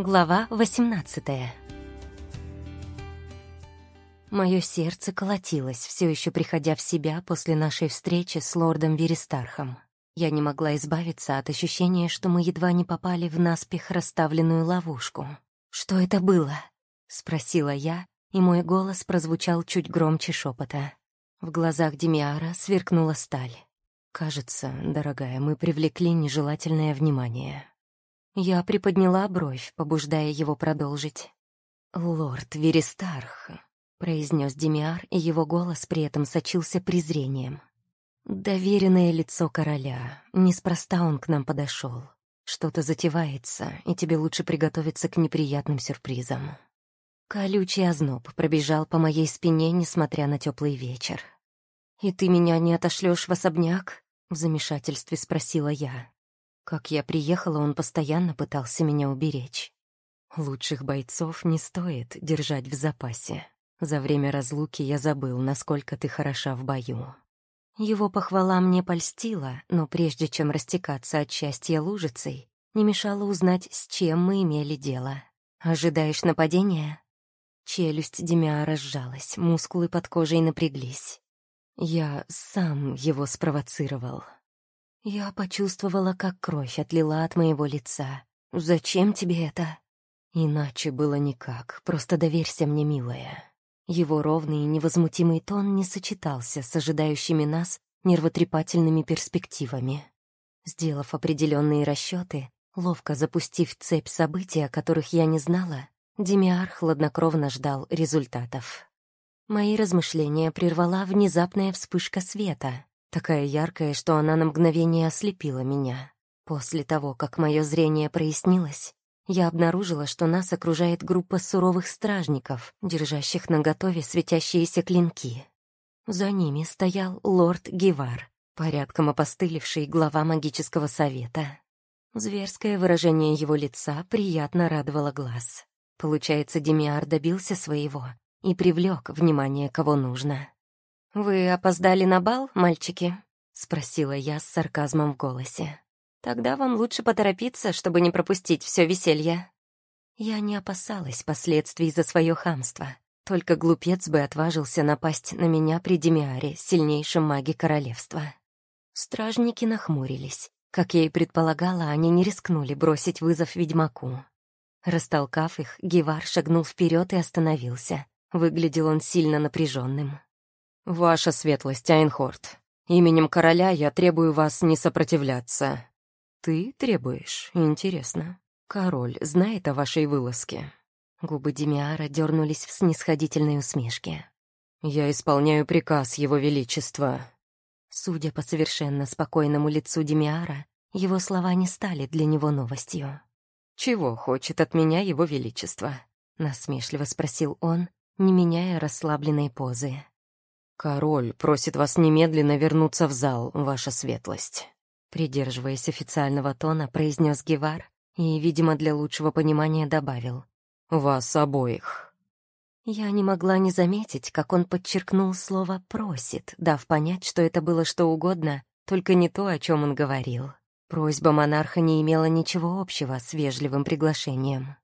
Глава 18 Мое сердце колотилось, все еще приходя в себя после нашей встречи с лордом Верестархом. Я не могла избавиться от ощущения, что мы едва не попали в наспех расставленную ловушку. «Что это было?» — спросила я, и мой голос прозвучал чуть громче шепота. В глазах Демиара сверкнула сталь. «Кажется, дорогая, мы привлекли нежелательное внимание». Я приподняла бровь, побуждая его продолжить. «Лорд Верестарх», — произнес Демиар, и его голос при этом сочился презрением. «Доверенное лицо короля. Неспроста он к нам подошел. Что-то затевается, и тебе лучше приготовиться к неприятным сюрпризам». Колючий озноб пробежал по моей спине, несмотря на теплый вечер. «И ты меня не отошлешь в особняк?» — в замешательстве спросила я. Как я приехала, он постоянно пытался меня уберечь. Лучших бойцов не стоит держать в запасе. За время разлуки я забыл, насколько ты хороша в бою. Его похвала мне польстила, но прежде чем растекаться от счастья лужицей, не мешало узнать, с чем мы имели дело. «Ожидаешь нападения?» Челюсть Демиара сжалась, мускулы под кожей напряглись. Я сам его спровоцировал. Я почувствовала, как кровь отлила от моего лица. «Зачем тебе это?» Иначе было никак, просто доверься мне, милая. Его ровный и невозмутимый тон не сочетался с ожидающими нас нервотрепательными перспективами. Сделав определенные расчеты, ловко запустив цепь событий, о которых я не знала, Демиар хладнокровно ждал результатов. Мои размышления прервала внезапная вспышка света, такая яркая, что она на мгновение ослепила меня. После того, как мое зрение прояснилось, я обнаружила, что нас окружает группа суровых стражников, держащих наготове светящиеся клинки. За ними стоял лорд Гивар, порядком опостылевший глава магического совета. Зверское выражение его лица приятно радовало глаз. Получается, Демиар добился своего и привлек внимание, кого нужно. «Вы опоздали на бал, мальчики?» — спросила я с сарказмом в голосе. «Тогда вам лучше поторопиться, чтобы не пропустить все веселье». Я не опасалась последствий за свое хамство. Только глупец бы отважился напасть на меня при Демиаре, сильнейшем маге королевства. Стражники нахмурились. Как я и предполагала, они не рискнули бросить вызов ведьмаку. Растолкав их, Гевар шагнул вперед и остановился. Выглядел он сильно напряженным. «Ваша светлость, Айнхорд, именем короля я требую вас не сопротивляться». «Ты требуешь? Интересно. Король знает о вашей вылазке?» Губы Демиара дернулись в снисходительной усмешке. «Я исполняю приказ Его Величества». Судя по совершенно спокойному лицу Демиара, его слова не стали для него новостью. «Чего хочет от меня Его Величество?» — насмешливо спросил он, не меняя расслабленной позы. «Король просит вас немедленно вернуться в зал, ваша светлость», придерживаясь официального тона, произнес Гевар и, видимо, для лучшего понимания добавил «Вас обоих». Я не могла не заметить, как он подчеркнул слово «просит», дав понять, что это было что угодно, только не то, о чем он говорил. Просьба монарха не имела ничего общего с вежливым приглашением.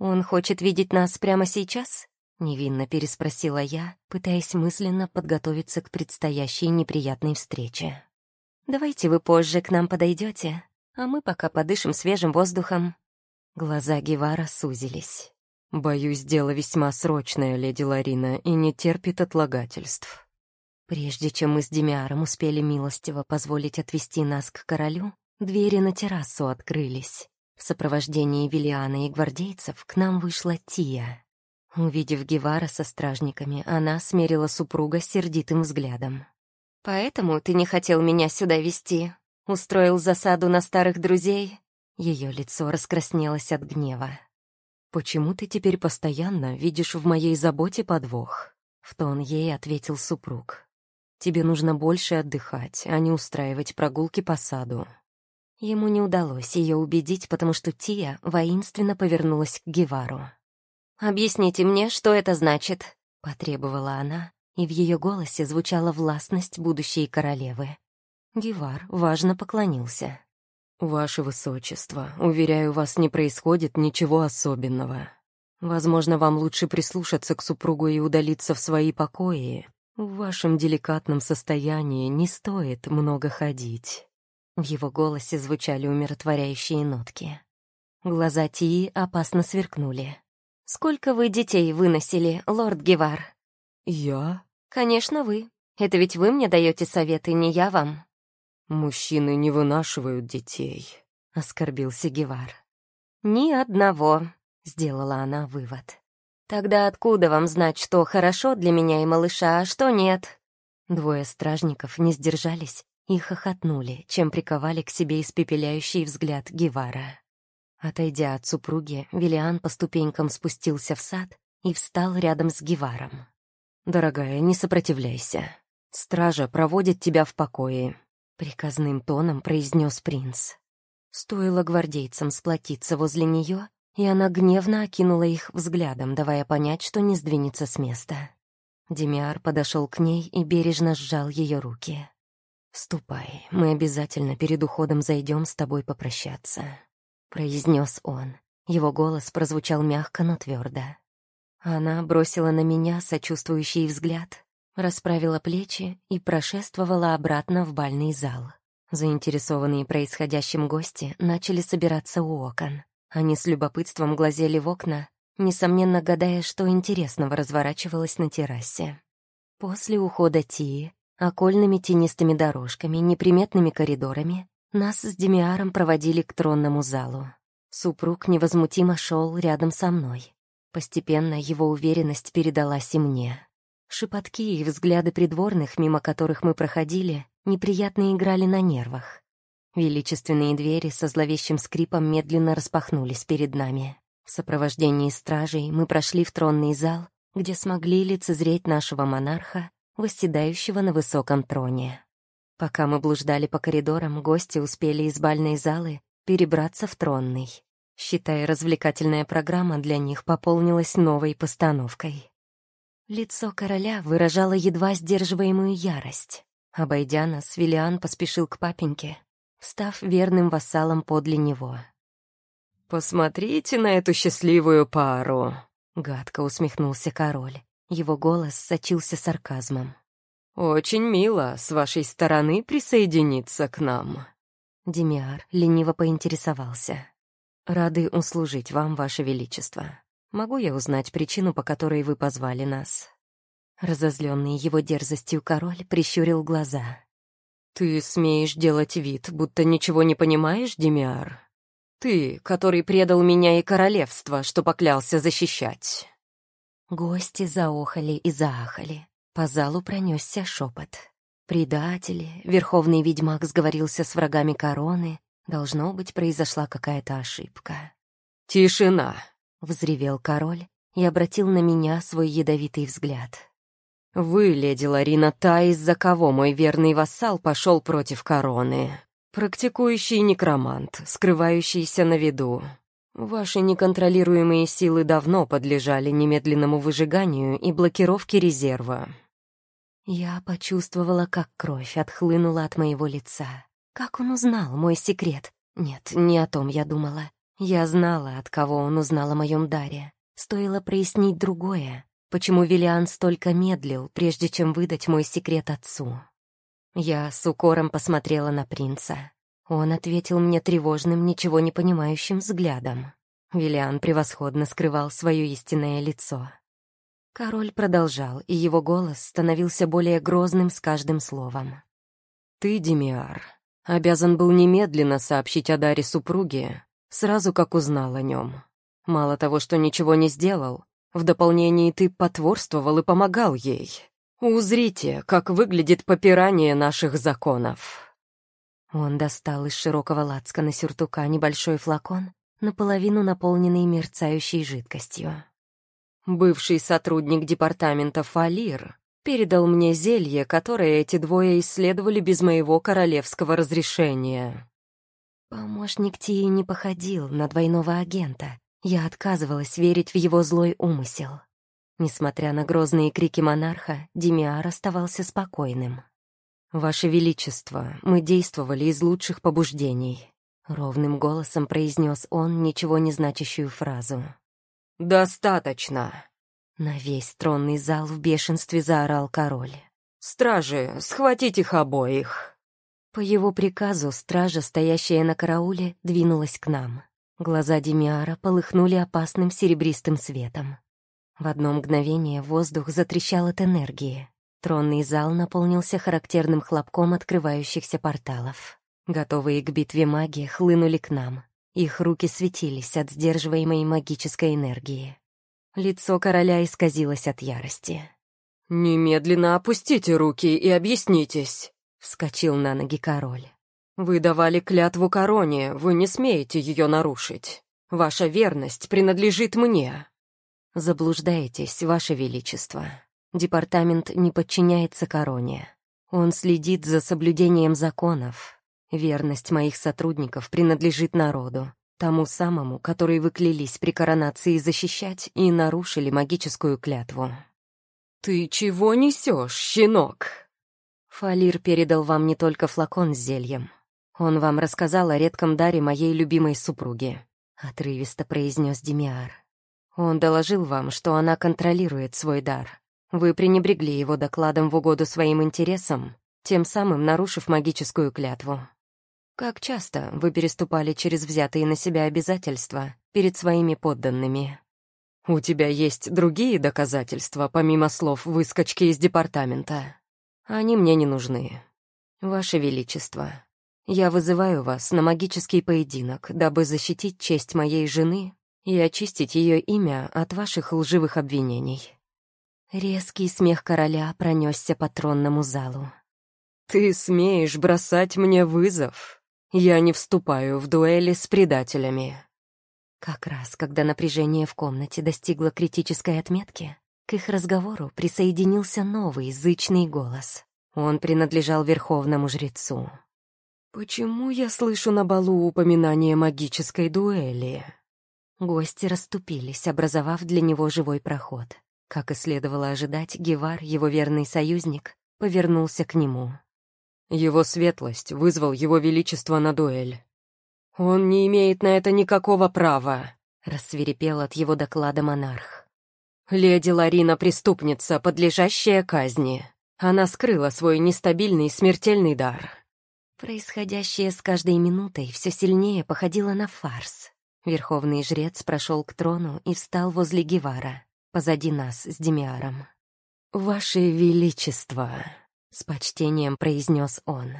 «Он хочет видеть нас прямо сейчас?» Невинно переспросила я, пытаясь мысленно подготовиться к предстоящей неприятной встрече. «Давайте вы позже к нам подойдете, а мы пока подышим свежим воздухом». Глаза Гевара сузились. «Боюсь, дело весьма срочное, леди Ларина, и не терпит отлагательств». Прежде чем мы с Демиаром успели милостиво позволить отвести нас к королю, двери на террасу открылись. В сопровождении Виллиана и гвардейцев к нам вышла Тия. Увидев Гевара со стражниками, она смерила супруга сердитым взглядом. «Поэтому ты не хотел меня сюда вести? Устроил засаду на старых друзей?» Ее лицо раскраснелось от гнева. «Почему ты теперь постоянно видишь в моей заботе подвох?» В тон ей ответил супруг. «Тебе нужно больше отдыхать, а не устраивать прогулки по саду». Ему не удалось ее убедить, потому что Тия воинственно повернулась к Гевару. «Объясните мне, что это значит?» — потребовала она, и в ее голосе звучала властность будущей королевы. Гевар важно поклонился. «Ваше Высочество, уверяю вас, не происходит ничего особенного. Возможно, вам лучше прислушаться к супругу и удалиться в свои покои. В вашем деликатном состоянии не стоит много ходить». В его голосе звучали умиротворяющие нотки. Глаза Тии опасно сверкнули. «Сколько вы детей выносили, лорд Гевар?» «Я?» «Конечно, вы. Это ведь вы мне даете советы, не я вам». «Мужчины не вынашивают детей», — оскорбился Гевар. «Ни одного», — сделала она вывод. «Тогда откуда вам знать, что хорошо для меня и малыша, а что нет?» Двое стражников не сдержались и хохотнули, чем приковали к себе испепеляющий взгляд Гевара. Отойдя от супруги, Виллиан по ступенькам спустился в сад и встал рядом с Геваром. «Дорогая, не сопротивляйся. Стража проводит тебя в покое. Приказным тоном произнес принц. Стоило гвардейцам сплотиться возле нее, и она гневно окинула их взглядом, давая понять, что не сдвинется с места. Демиар подошел к ней и бережно сжал ее руки. «Ступай, мы обязательно перед уходом зайдем с тобой попрощаться», — произнес он. Его голос прозвучал мягко, но твердо. Она бросила на меня сочувствующий взгляд, расправила плечи и прошествовала обратно в бальный зал. Заинтересованные происходящим гости начали собираться у окон. Они с любопытством глазели в окна, несомненно гадая, что интересного разворачивалось на террасе. После ухода Тии, окольными тенистыми дорожками, неприметными коридорами, нас с Демиаром проводили к тронному залу. Супруг невозмутимо шел рядом со мной. Постепенно его уверенность передалась и мне. Шепотки и взгляды придворных, мимо которых мы проходили, неприятно играли на нервах. Величественные двери со зловещим скрипом медленно распахнулись перед нами. В сопровождении стражей мы прошли в тронный зал, где смогли лицезреть нашего монарха, восседающего на высоком троне. Пока мы блуждали по коридорам, гости успели из бальной залы перебраться в тронный. Считая, развлекательная программа для них пополнилась новой постановкой. Лицо короля выражало едва сдерживаемую ярость. Обойдя нас, Виллиан поспешил к папеньке, став верным вассалом подле него. «Посмотрите на эту счастливую пару!» — гадко усмехнулся король. Его голос сочился сарказмом. «Очень мило с вашей стороны присоединиться к нам». Демиар лениво поинтересовался. «Рады услужить вам, ваше величество. Могу я узнать причину, по которой вы позвали нас?» Разозленный его дерзостью король прищурил глаза. «Ты смеешь делать вид, будто ничего не понимаешь, Демиар? Ты, который предал меня и королевство, что поклялся защищать». Гости заохали и заахали. По залу пронесся шепот. Предатели, верховный ведьмак сговорился с врагами короны. Должно быть, произошла какая-то ошибка. «Тишина!» — взревел король и обратил на меня свой ядовитый взгляд. «Вы, леди Ларина, та, из-за кого мой верный вассал пошел против короны. Практикующий некромант, скрывающийся на виду. Ваши неконтролируемые силы давно подлежали немедленному выжиганию и блокировке резерва». Я почувствовала, как кровь отхлынула от моего лица. Как он узнал мой секрет? Нет, не о том я думала. Я знала, от кого он узнал о моем даре. Стоило прояснить другое. Почему Виллиан столько медлил, прежде чем выдать мой секрет отцу? Я с укором посмотрела на принца. Он ответил мне тревожным, ничего не понимающим взглядом. Виллиан превосходно скрывал свое истинное лицо. Король продолжал, и его голос становился более грозным с каждым словом. «Ты, Демиар, обязан был немедленно сообщить о даре супруге, Сразу как узнал о нем. Мало того, что ничего не сделал, в дополнение ты потворствовал и помогал ей. Узрите, как выглядит попирание наших законов». Он достал из широкого лацкана сюртука небольшой флакон, наполовину наполненный мерцающей жидкостью. Бывший сотрудник департамента Фалир передал мне зелье, которое эти двое исследовали без моего королевского разрешения. Помощник Тии не походил на двойного агента. Я отказывалась верить в его злой умысел. Несмотря на грозные крики монарха, Демиар оставался спокойным. «Ваше Величество, мы действовали из лучших побуждений. Ровным голосом произнес он ничего не значащую фразу. «Достаточно!» На весь тронный зал в бешенстве заорал король. «Стражи, схватить их обоих!» По его приказу стража, стоящая на карауле, двинулась к нам. Глаза Демиара полыхнули опасным серебристым светом. В одно мгновение воздух затрещал от энергии. Тронный зал наполнился характерным хлопком открывающихся порталов. Готовые к битве маги хлынули к нам. Их руки светились от сдерживаемой магической энергии. Лицо короля исказилось от ярости. «Немедленно опустите руки и объяснитесь», — вскочил на ноги король. «Вы давали клятву короне, вы не смеете ее нарушить. Ваша верность принадлежит мне». «Заблуждаетесь, ваше величество. Департамент не подчиняется короне. Он следит за соблюдением законов. Верность моих сотрудников принадлежит народу, тому самому, который вы клялись при коронации защищать и нарушили магическую клятву. «Ты чего несешь, щенок?» Фалир передал вам не только флакон с зельем. Он вам рассказал о редком даре моей любимой супруги, — отрывисто произнес Демиар. Он доложил вам, что она контролирует свой дар. Вы пренебрегли его докладом в угоду своим интересам, тем самым нарушив магическую клятву. Как часто вы переступали через взятые на себя обязательства перед своими подданными? У тебя есть другие доказательства, помимо слов выскочки из департамента? Они мне не нужны. Ваше Величество, я вызываю вас на магический поединок, дабы защитить честь моей жены и очистить ее имя от ваших лживых обвинений. Резкий смех короля пронесся по тронному залу. «Ты смеешь бросать мне вызов?» Я не вступаю в дуэли с предателями». Как раз, когда напряжение в комнате достигло критической отметки, к их разговору присоединился новый зычный голос. Он принадлежал верховному жрецу. «Почему я слышу на балу упоминание магической дуэли?» Гости расступились, образовав для него живой проход. Как и следовало ожидать, Гевар, его верный союзник, повернулся к нему. Его светлость вызвал его величество на дуэль. Он не имеет на это никакого права, рассверепел от его доклада монарх. Леди Ларина преступница, подлежащая казни. Она скрыла свой нестабильный смертельный дар. Происходящее с каждой минутой все сильнее походило на фарс. Верховный жрец прошел к трону и встал возле Гевара, позади нас с Демиаром. «Ваше Величество!» — с почтением произнес он.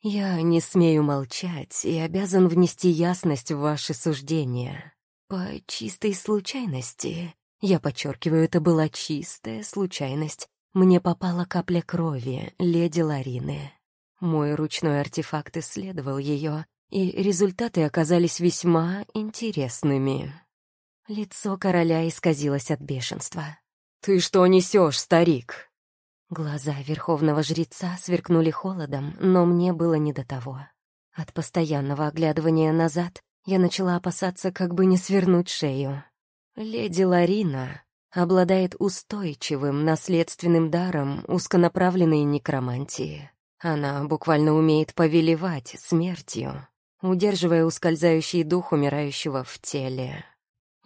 «Я не смею молчать и обязан внести ясность в ваши суждения. По чистой случайности, я подчеркиваю, это была чистая случайность, мне попала капля крови леди Ларины. Мой ручной артефакт исследовал ее, и результаты оказались весьма интересными». Лицо короля исказилось от бешенства. «Ты что несешь, старик?» Глаза верховного жреца сверкнули холодом, но мне было не до того. От постоянного оглядывания назад я начала опасаться, как бы не свернуть шею. Леди Ларина обладает устойчивым наследственным даром узконаправленной некромантии. Она буквально умеет повелевать смертью, удерживая ускользающий дух умирающего в теле.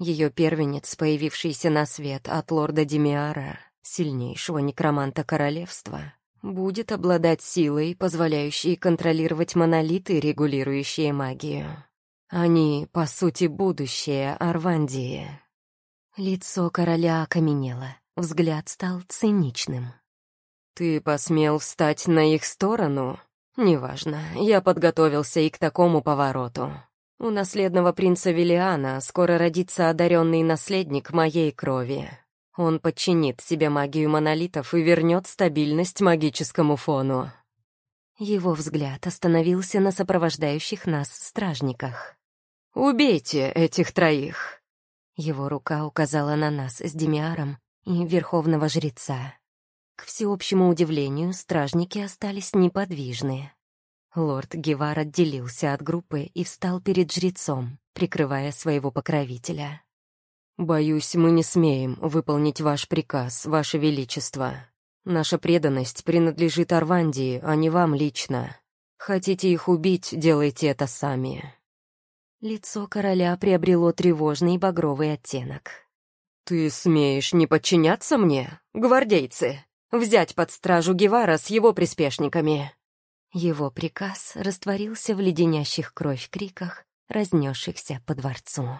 Ее первенец, появившийся на свет от лорда Демиара, сильнейшего некроманта королевства, будет обладать силой, позволяющей контролировать монолиты, регулирующие магию. Они, по сути, будущее Арвандии. Лицо короля окаменело, взгляд стал циничным. «Ты посмел встать на их сторону? Неважно, я подготовился и к такому повороту. У наследного принца Виллиана скоро родится одаренный наследник моей крови. Он подчинит себе магию монолитов и вернет стабильность магическому фону. Его взгляд остановился на сопровождающих нас стражниках. «Убейте этих троих!» Его рука указала на нас с Демиаром и Верховного Жреца. К всеобщему удивлению, стражники остались неподвижны. Лорд Гевар отделился от группы и встал перед жрецом, прикрывая своего покровителя. «Боюсь, мы не смеем выполнить ваш приказ, ваше величество. Наша преданность принадлежит Арвандии, а не вам лично. Хотите их убить, делайте это сами». Лицо короля приобрело тревожный багровый оттенок. «Ты смеешь не подчиняться мне, гвардейцы? Взять под стражу Гевара с его приспешниками?» Его приказ растворился в леденящих кровь криках, разнесшихся по дворцу.